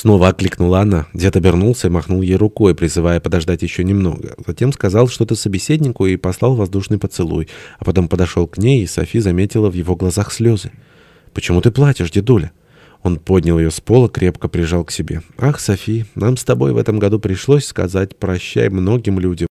Снова окликнула она. Дед обернулся и махнул ей рукой, призывая подождать еще немного. Затем сказал что-то собеседнику и послал воздушный поцелуй. А потом подошел к ней, и Софи заметила в его глазах слезы. «Почему ты плачешь, дедуля?» Он поднял ее с пола, крепко прижал к себе. «Ах, Софи, нам с тобой в этом году пришлось сказать прощай многим людям.